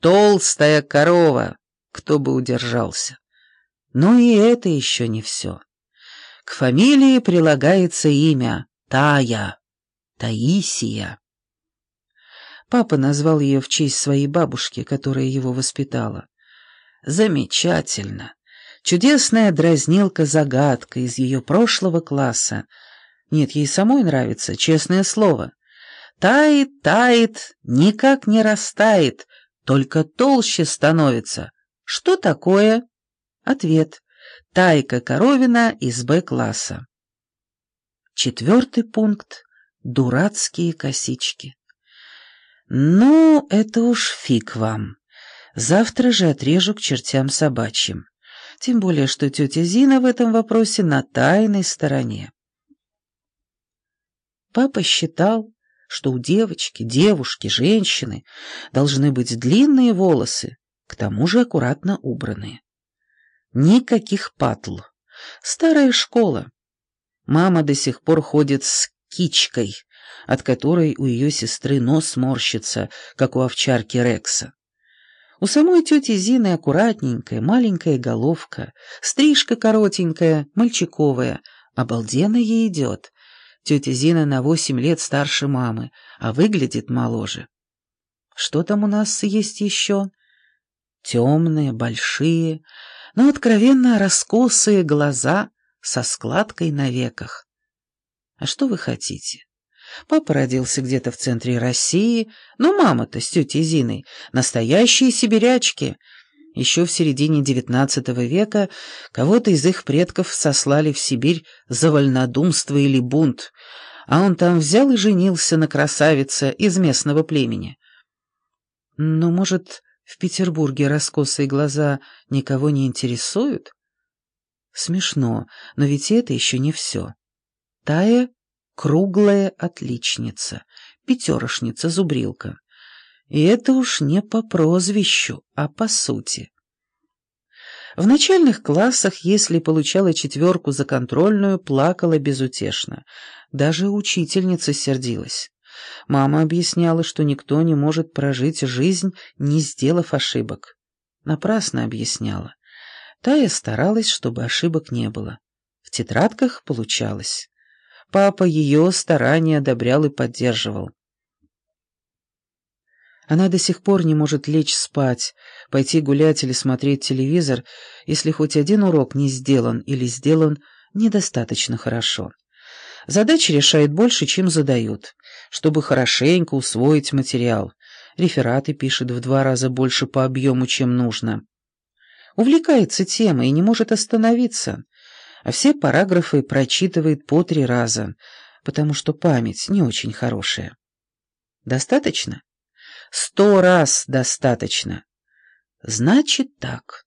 Толстая корова, кто бы удержался. Но и это еще не все. К фамилии прилагается имя Тая, Таисия. Папа назвал ее в честь своей бабушки, которая его воспитала. Замечательно. Чудесная дразнилка-загадка из ее прошлого класса. Нет, ей самой нравится, честное слово. Тает, тает, никак не растает, только толще становится. Что такое? Ответ. Тайка Коровина из Б-класса. Четвертый пункт. Дурацкие косички. Ну, это уж фиг вам. Завтра же отрежу к чертям собачьим. Тем более, что тетя Зина в этом вопросе на тайной стороне. Папа считал, что у девочки, девушки, женщины должны быть длинные волосы, к тому же аккуратно убранные. Никаких патл. Старая школа. Мама до сих пор ходит с кичкой, от которой у ее сестры нос морщится, как у овчарки Рекса. У самой тети Зины аккуратненькая, маленькая головка, стрижка коротенькая, мальчиковая, обалденно ей идет. Тетя Зина на восемь лет старше мамы, а выглядит моложе. Что там у нас есть еще? Темные, большие, но откровенно раскосые глаза со складкой на веках. А что вы хотите? Папа родился где-то в центре России, но мама-то с тетей Зиной настоящие сибирячки. Еще в середине XIX века кого-то из их предков сослали в Сибирь за вольнодумство или бунт, а он там взял и женился на красавице из местного племени. Но, может, в Петербурге раскосые глаза никого не интересуют? Смешно, но ведь это еще не все. Тая — круглая отличница, пятерошница-зубрилка. И это уж не по прозвищу, а по сути. В начальных классах, если получала четверку за контрольную, плакала безутешно. Даже учительница сердилась. Мама объясняла, что никто не может прожить жизнь, не сделав ошибок. Напрасно объясняла. Тая старалась, чтобы ошибок не было. В тетрадках получалось. Папа ее старания одобрял и поддерживал. Она до сих пор не может лечь спать, пойти гулять или смотреть телевизор, если хоть один урок не сделан или сделан недостаточно хорошо. Задачи решает больше, чем задают, чтобы хорошенько усвоить материал. Рефераты пишет в два раза больше по объему, чем нужно. Увлекается темой и не может остановиться, а все параграфы прочитывает по три раза, потому что память не очень хорошая. Достаточно? Сто раз достаточно. Значит так.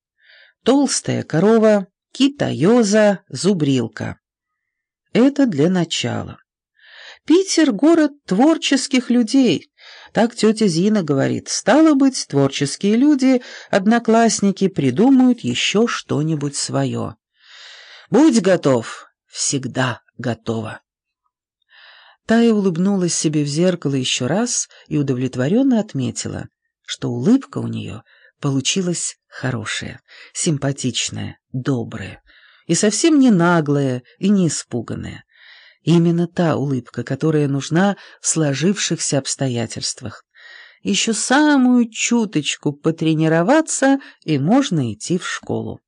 Толстая корова, китаёза, зубрилка. Это для начала. Питер — город творческих людей. Так тетя Зина говорит. Стало быть, творческие люди, одноклассники, придумают еще что-нибудь свое. Будь готов, всегда готова. Тая улыбнулась себе в зеркало еще раз и удовлетворенно отметила, что улыбка у нее получилась хорошая, симпатичная, добрая и совсем не наглая и не испуганная. Именно та улыбка, которая нужна в сложившихся обстоятельствах. Еще самую чуточку потренироваться, и можно идти в школу.